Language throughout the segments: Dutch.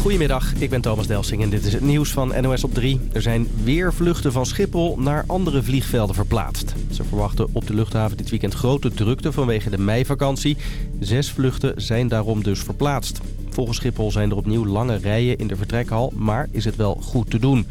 Goedemiddag, ik ben Thomas Delsing en dit is het nieuws van NOS op 3. Er zijn weer vluchten van Schiphol naar andere vliegvelden verplaatst. Ze verwachten op de luchthaven dit weekend grote drukte vanwege de meivakantie. Zes vluchten zijn daarom dus verplaatst. Volgens Schiphol zijn er opnieuw lange rijen in de vertrekhal, maar is het wel goed te doen.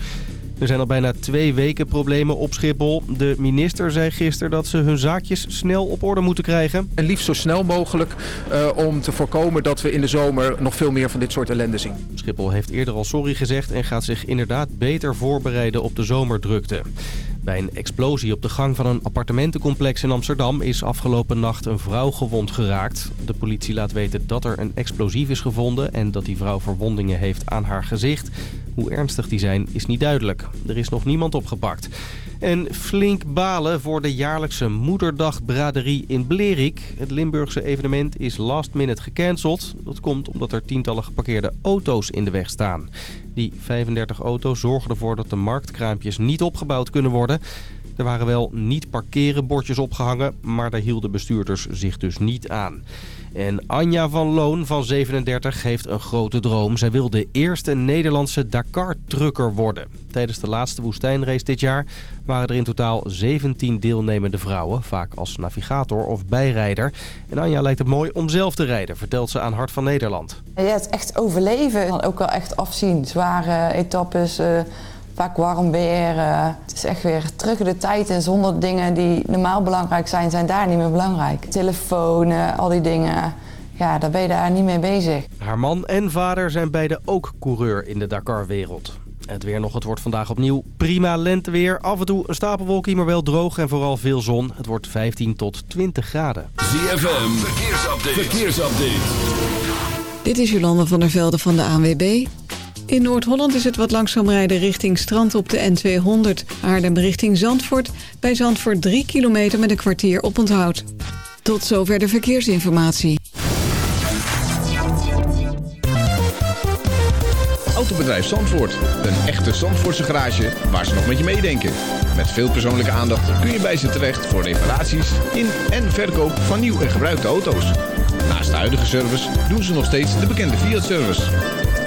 Er zijn al bijna twee weken problemen op Schiphol. De minister zei gisteren dat ze hun zaakjes snel op orde moeten krijgen. En liefst zo snel mogelijk uh, om te voorkomen dat we in de zomer nog veel meer van dit soort ellende zien. Schiphol heeft eerder al sorry gezegd en gaat zich inderdaad beter voorbereiden op de zomerdrukte. Bij een explosie op de gang van een appartementencomplex in Amsterdam is afgelopen nacht een vrouw gewond geraakt. De politie laat weten dat er een explosief is gevonden en dat die vrouw verwondingen heeft aan haar gezicht. Hoe ernstig die zijn is niet duidelijk. Er is nog niemand opgepakt. En flink balen voor de jaarlijkse moederdagbraderie in Blerik. Het Limburgse evenement is last minute gecanceld. Dat komt omdat er tientallen geparkeerde auto's in de weg staan. Die 35 auto's zorgen ervoor dat de marktkraampjes niet opgebouwd kunnen worden. Er waren wel niet parkeren bordjes opgehangen, maar daar hielden bestuurders zich dus niet aan. En Anja van Loon van 37 heeft een grote droom. Zij wil de eerste Nederlandse Dakar-trucker worden. Tijdens de laatste woestijnrace dit jaar waren er in totaal 17 deelnemende vrouwen. Vaak als navigator of bijrijder. En Anja lijkt het mooi om zelf te rijden, vertelt ze aan Hart van Nederland. Ja, het echt overleven. Ook wel echt afzien. Zware etappes... Uh vaak warm weer. Uh, het is echt weer terug in de tijd en zonder dingen die normaal belangrijk zijn, zijn daar niet meer belangrijk. Telefoon, al die dingen. Ja, daar ben je daar niet mee bezig. Haar man en vader zijn beide ook coureur in de Dakar-wereld. Het weer nog, het wordt vandaag opnieuw prima lenteweer. Af en toe een stapelwolkie, maar wel droog en vooral veel zon. Het wordt 15 tot 20 graden. ZFM, verkeersupdate. verkeersupdate. Dit is Jolande van der Velde van de ANWB. In Noord-Holland is het wat langzaam rijden richting strand op de N200. Aardem richting Zandvoort. Bij Zandvoort 3 kilometer met een kwartier op onthoud. Tot zover de verkeersinformatie. Autobedrijf Zandvoort. Een echte Zandvoortse garage waar ze nog met je meedenken. Met veel persoonlijke aandacht kun je bij ze terecht voor reparaties in en verkoop van nieuw en gebruikte auto's. Naast de huidige service doen ze nog steeds de bekende Fiat-service.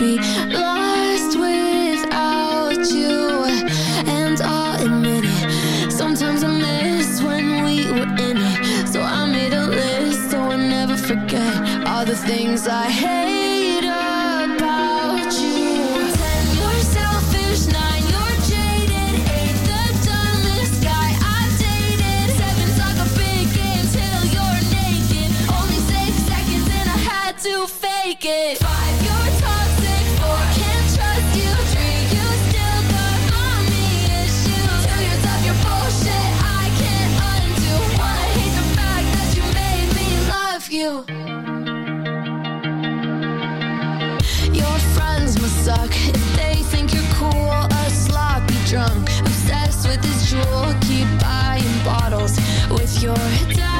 be with your dad.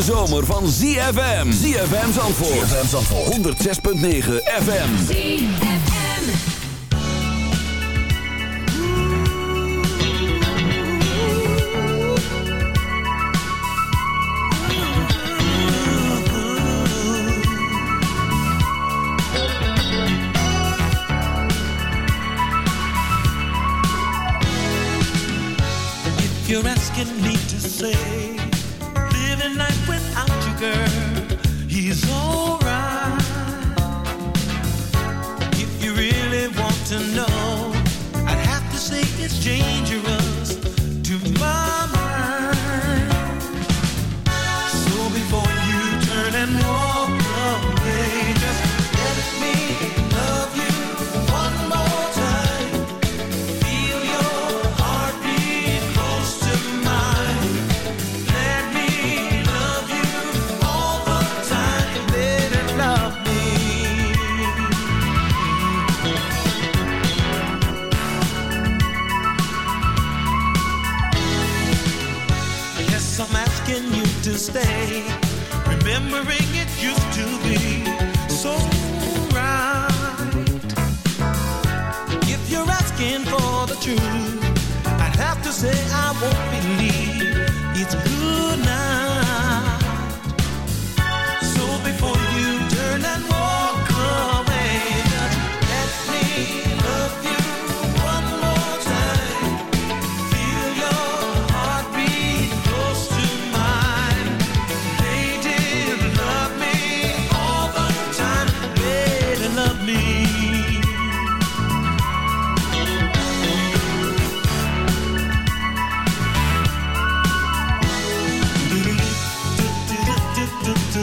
hete zomer van ZFM. ZFM Zandvoort. ZFM Zandvoort. 106.9 FM. ZFM. If you're asking me to say exchange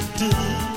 to do.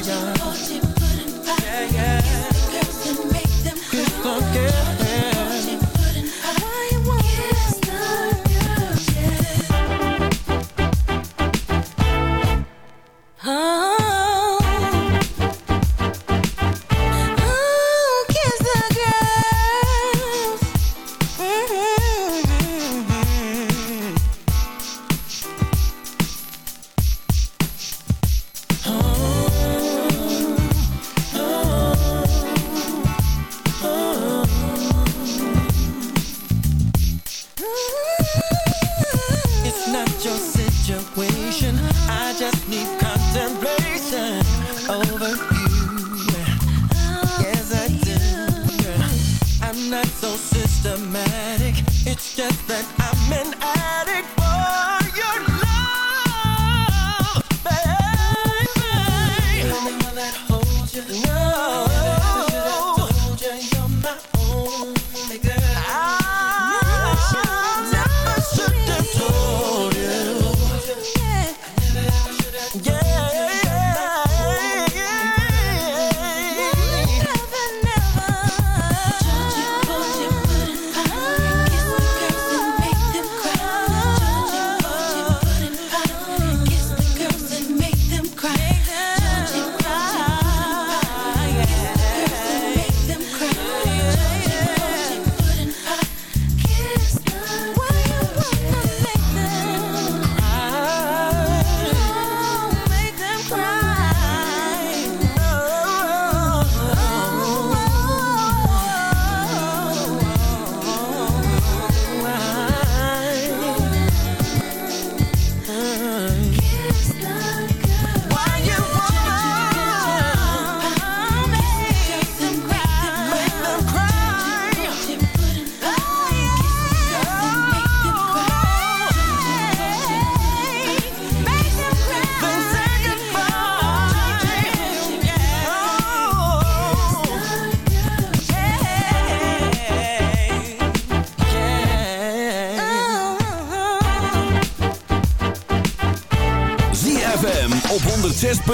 fire.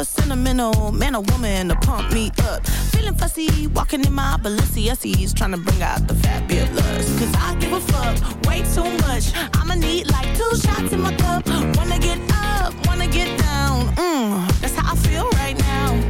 a sentimental man or woman to pump me up. Feeling fussy, walking in my Balenciennes, trying to bring out the fabulous. Cause I give a fuck way too much. I'ma need like two shots in my cup. Wanna get up, wanna get down. Mmm, that's how I feel right now.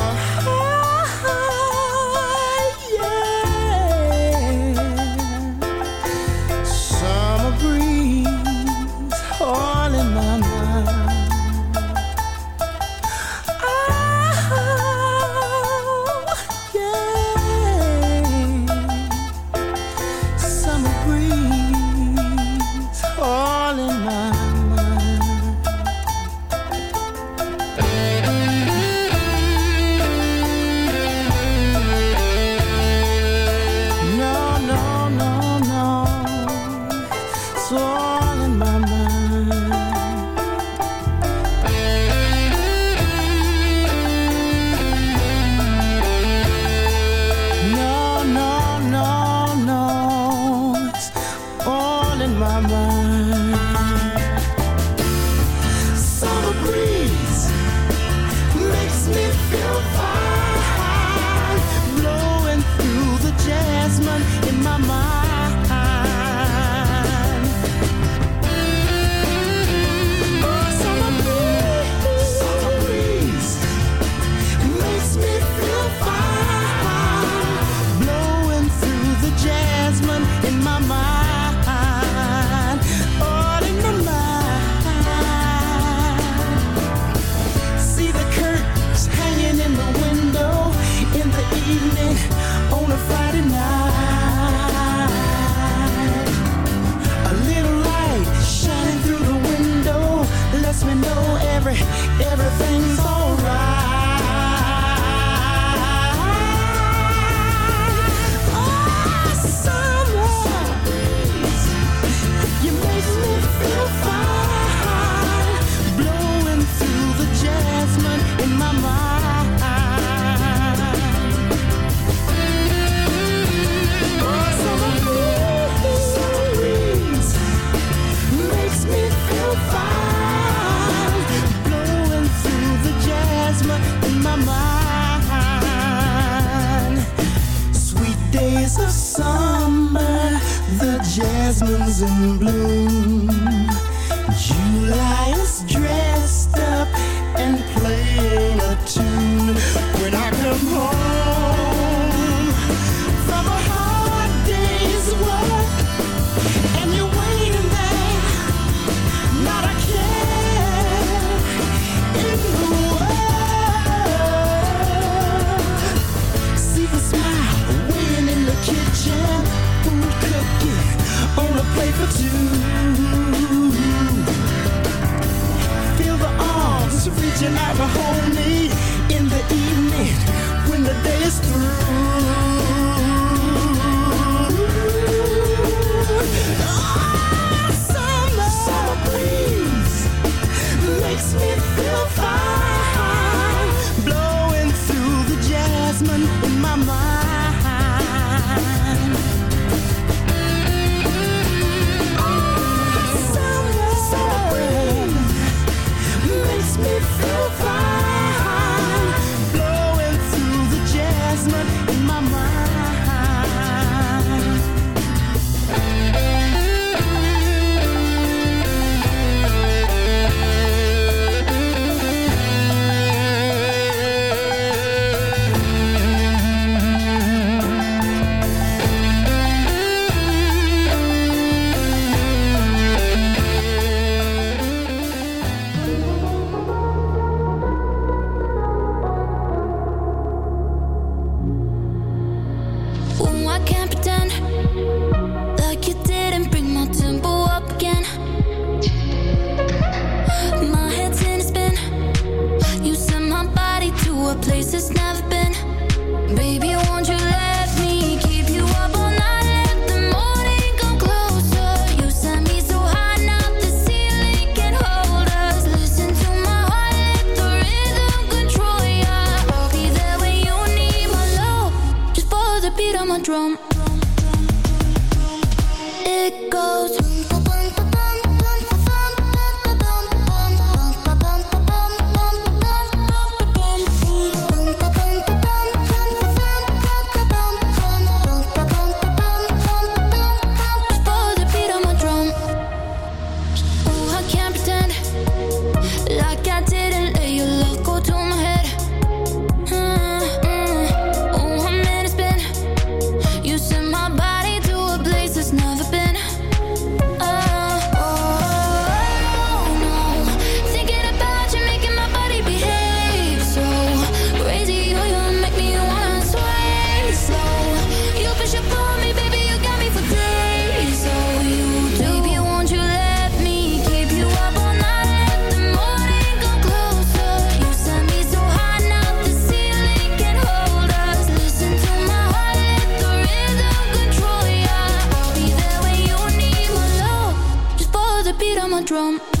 drum.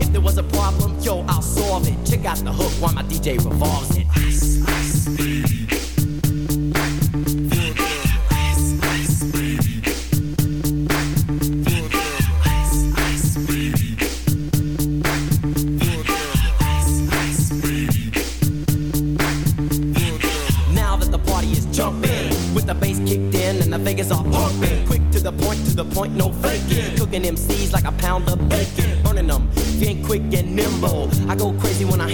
There was a problem, yo, I'll solve it. Check out the hook while my DJ revolves it. Ice, ice, baby. Now that the party is jumping, with the bass kicked in and the Vegas are pumping. Quick to the point, to the point, no faking. Cooking MCs like a pound of bacon.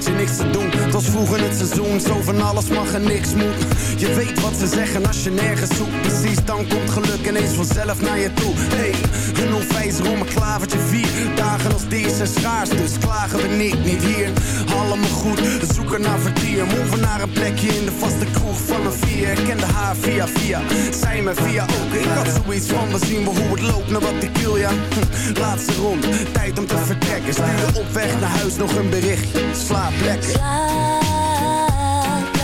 Tijdje niks te doen. Het was vroeger het seizoen, zo van alles mag en niks moet. Je weet wat ze zeggen als je nergens zoekt. Dan komt geluk ineens vanzelf naar je toe. Hey, een onwijzer om een klavertje vier. Dagen als deze schaars, dus klagen we niet, niet hier. Allemaal goed, zoeken naar vertier. Move naar een plekje in de vaste kroeg van een vier. Ik kende haar via via, zij me via ook. Ik had zoiets van, we zien wel hoe het loopt, naar wat ik wil, ja. Hm, Laatste rond, tijd om te vertrekken. Stuur op weg naar huis nog een berichtje. Slaap lekker.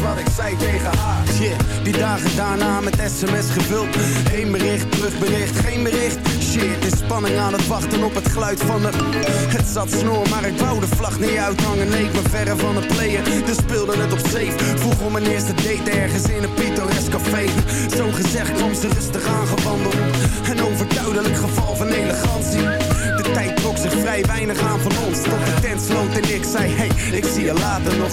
Wat ik zei tegen haar. Yeah, die dagen daarna met sms gevuld. Eén bericht, terugbericht, geen bericht. Shit, is spanning aan het wachten op het geluid van de... Het zat snor, maar ik wou de vlag niet uithangen. Nee, ik ben verre van het player, dus speelde het op safe. Vroeg om mijn eerste date ergens in een pittoresk café. Zo gezegd kwam ze rustig aangewandeld. Een overduidelijk geval van elegantie. De tijd trok zich vrij weinig aan van ons. Tot de tent sloot en ik zei, hey, ik zie je later nog.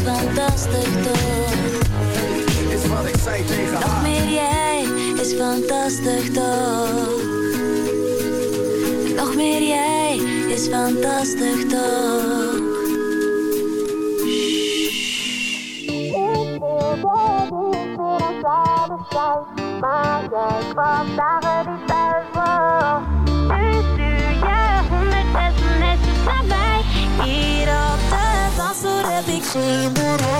is fantastisch toch? is wat ik zei tegen Nog haar. meer jij is fantastisch toch? Nog meer jij is fantastisch toch? Maar jij kwam dagen dansvloer heb ik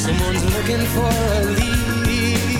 Someone's looking for a lead.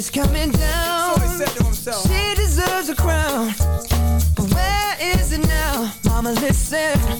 is coming down. So she deserves a crown. But where is it now? Mama, listen.